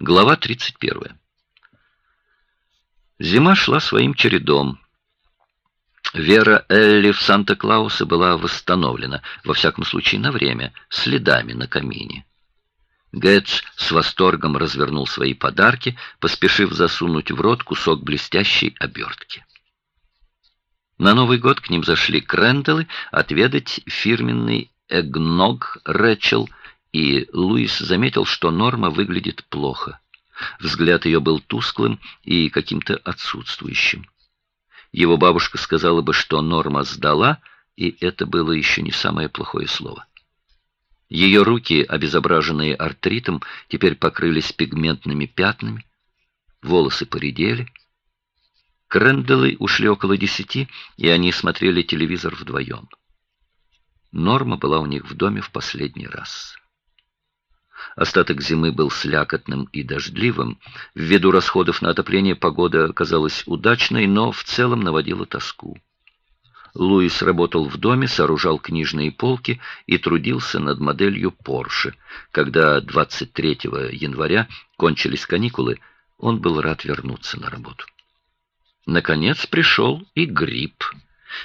Глава 31. Зима шла своим чередом. Вера Элли в Санта-Клауса была восстановлена, во всяком случае на время, следами на камине. Гэтс с восторгом развернул свои подарки, поспешив засунуть в рот кусок блестящей обертки. На Новый год к ним зашли Кренделы отведать фирменный эгног Рэчел – и Луис заметил, что Норма выглядит плохо. Взгляд ее был тусклым и каким-то отсутствующим. Его бабушка сказала бы, что Норма сдала, и это было еще не самое плохое слово. Ее руки, обезображенные артритом, теперь покрылись пигментными пятнами, волосы поредели. Кренделы ушли около десяти, и они смотрели телевизор вдвоем. Норма была у них в доме в последний раз. Остаток зимы был слякотным и дождливым. Ввиду расходов на отопление погода оказалась удачной, но в целом наводила тоску. Луис работал в доме, сооружал книжные полки и трудился над моделью Porsche. Когда 23 января кончились каникулы, он был рад вернуться на работу. Наконец пришел и грипп.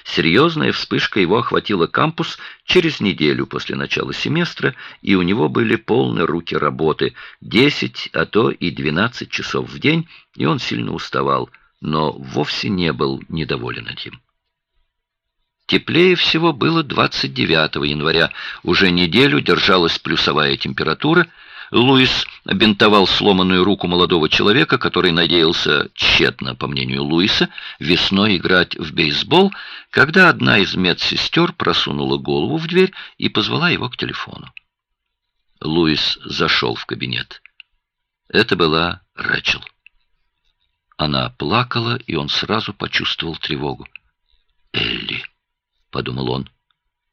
Серьезная вспышка его охватила кампус через неделю после начала семестра, и у него были полны руки работы, 10, а то и 12 часов в день, и он сильно уставал, но вовсе не был недоволен этим. Теплее всего было 29 января. Уже неделю держалась плюсовая температура, Луис бинтовал сломанную руку молодого человека, который надеялся, тщетно, по мнению Луиса, весной играть в бейсбол, когда одна из медсестер просунула голову в дверь и позвала его к телефону. Луис зашел в кабинет. Это была Рэчел. Она плакала, и он сразу почувствовал тревогу. «Элли», — подумал он,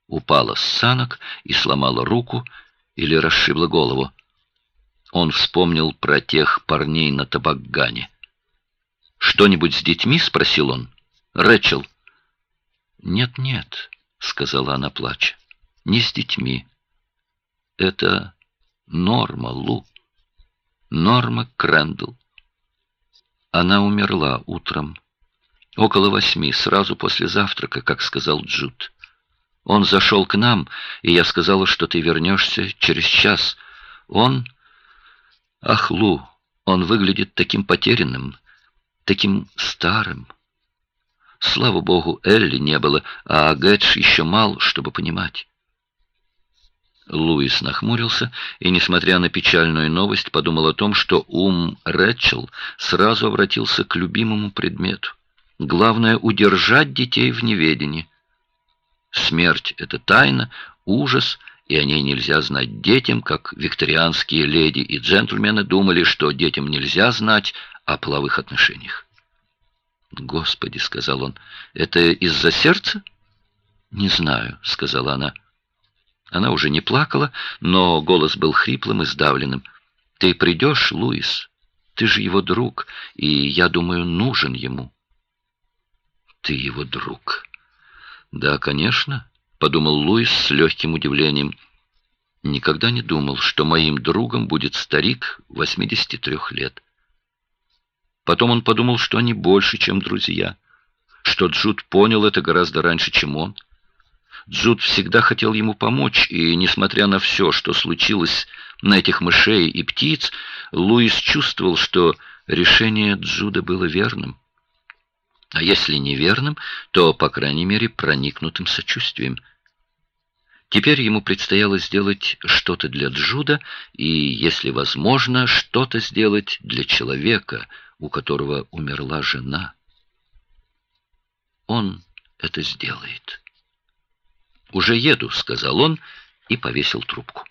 упала с санок и сломала руку или расшибла голову. Он вспомнил про тех парней на табакгане. «Что-нибудь с детьми?» — спросил он. «Рэчел». «Нет-нет», — сказала она, плача, — «не с детьми. Это Норма Лу. Норма Крэндл. Она умерла утром. Около восьми, сразу после завтрака, как сказал Джуд. Он зашел к нам, и я сказала, что ты вернешься через час. Он... Ах, Лу, он выглядит таким потерянным, таким старым. Слава богу, Элли не было, а Гэтш еще мал, чтобы понимать. Луис нахмурился и, несмотря на печальную новость, подумал о том, что ум Рэчел сразу обратился к любимому предмету. Главное — удержать детей в неведении. Смерть — это тайна, ужас — и о ней нельзя знать детям, как викторианские леди и джентльмены думали, что детям нельзя знать о половых отношениях. «Господи», — сказал он, — «это из-за сердца?» «Не знаю», — сказала она. Она уже не плакала, но голос был хриплым и сдавленным. «Ты придешь, Луис? Ты же его друг, и, я думаю, нужен ему». «Ты его друг?» «Да, конечно», подумал Луис с легким удивлением. Никогда не думал, что моим другом будет старик 83 лет. Потом он подумал, что они больше, чем друзья, что Джуд понял это гораздо раньше, чем он. Джуд всегда хотел ему помочь, и, несмотря на все, что случилось на этих мышей и птиц, Луис чувствовал, что решение Джуда было верным. А если неверным, то, по крайней мере, проникнутым сочувствием – Теперь ему предстояло сделать что-то для Джуда и, если возможно, что-то сделать для человека, у которого умерла жена. Он это сделает. «Уже еду», — сказал он и повесил трубку.